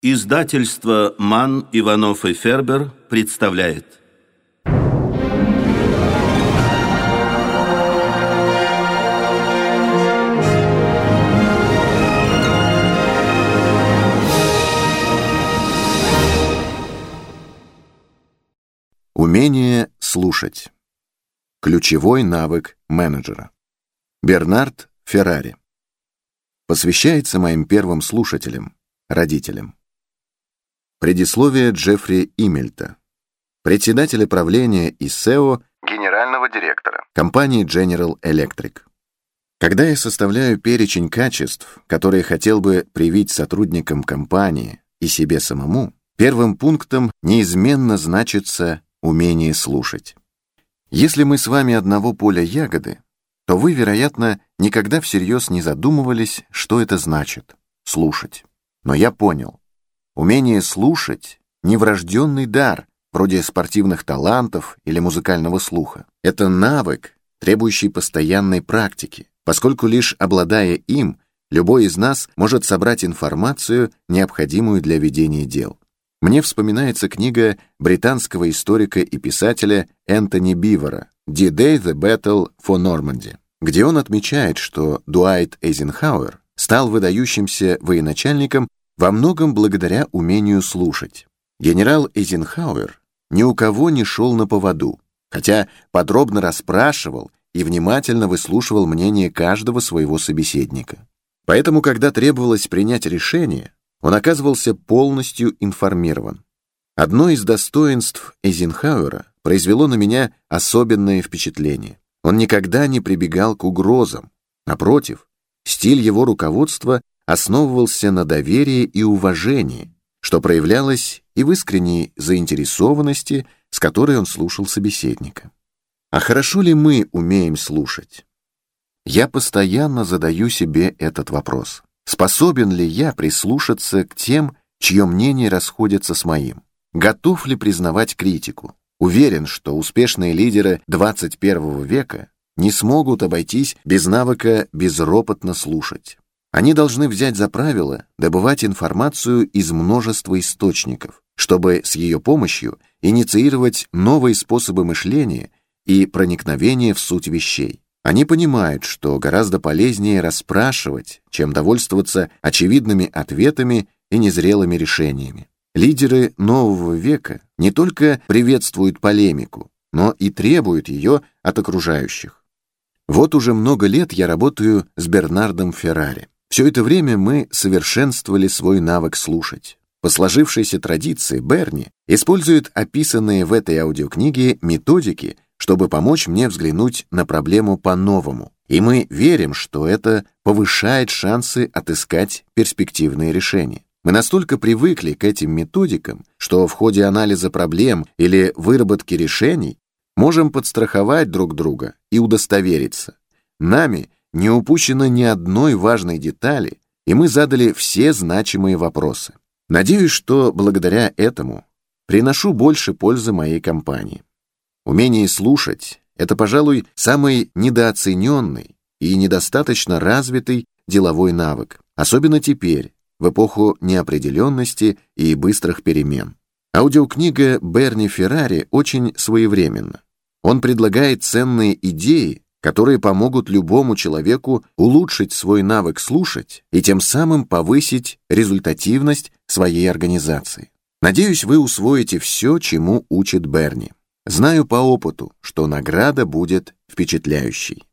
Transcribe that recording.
Издательство «Ман, Иванов и Фербер» представляет. Умение слушать. Ключевой навык менеджера. Бернард Феррари. Посвящается моим первым слушателям, родителям. Предисловие Джеффри Имельта, председателя правления и SEO генерального директора компании General Electric. Когда я составляю перечень качеств, которые хотел бы привить сотрудникам компании и себе самому, первым пунктом неизменно значится умение слушать. Если мы с вами одного поля ягоды, то вы, вероятно, никогда всерьез не задумывались, что это значит — слушать. Но я понял, Умение слушать — неврожденный дар, вроде спортивных талантов или музыкального слуха. Это навык, требующий постоянной практики, поскольку лишь обладая им, любой из нас может собрать информацию, необходимую для ведения дел. Мне вспоминается книга британского историка и писателя Энтони Бивера «D-Day the Battle for Normandy», где он отмечает, что Дуайт Эйзенхауэр стал выдающимся военачальником во многом благодаря умению слушать. Генерал Эйзенхауэр ни у кого не шел на поводу, хотя подробно расспрашивал и внимательно выслушивал мнение каждого своего собеседника. Поэтому, когда требовалось принять решение, он оказывался полностью информирован. Одно из достоинств Эйзенхауэра произвело на меня особенное впечатление. Он никогда не прибегал к угрозам. Напротив, стиль его руководства основывался на доверии и уважении, что проявлялось и в искренней заинтересованности, с которой он слушал собеседника. А хорошо ли мы умеем слушать? Я постоянно задаю себе этот вопрос. Способен ли я прислушаться к тем, чье мнение расходится с моим? Готов ли признавать критику? Уверен, что успешные лидеры 21 века не смогут обойтись без навыка безропотно слушать. Они должны взять за правило добывать информацию из множества источников, чтобы с ее помощью инициировать новые способы мышления и проникновения в суть вещей. Они понимают, что гораздо полезнее расспрашивать, чем довольствоваться очевидными ответами и незрелыми решениями. Лидеры нового века не только приветствуют полемику, но и требуют ее от окружающих. Вот уже много лет я работаю с Бернардом Феррари. Все это время мы совершенствовали свой навык слушать. По сложившейся традиции Берни использует описанные в этой аудиокниге методики, чтобы помочь мне взглянуть на проблему по-новому. И мы верим, что это повышает шансы отыскать перспективные решения. Мы настолько привыкли к этим методикам, что в ходе анализа проблем или выработки решений можем подстраховать друг друга и удостовериться. Нами не упущено ни одной важной детали, и мы задали все значимые вопросы. Надеюсь, что благодаря этому приношу больше пользы моей компании. Умение слушать — это, пожалуй, самый недооцененный и недостаточно развитый деловой навык, особенно теперь, в эпоху неопределенности и быстрых перемен. Аудиокнига Берни Феррари очень своевременна. Он предлагает ценные идеи, которые помогут любому человеку улучшить свой навык слушать и тем самым повысить результативность своей организации. Надеюсь, вы усвоите все, чему учит Берни. Знаю по опыту, что награда будет впечатляющей.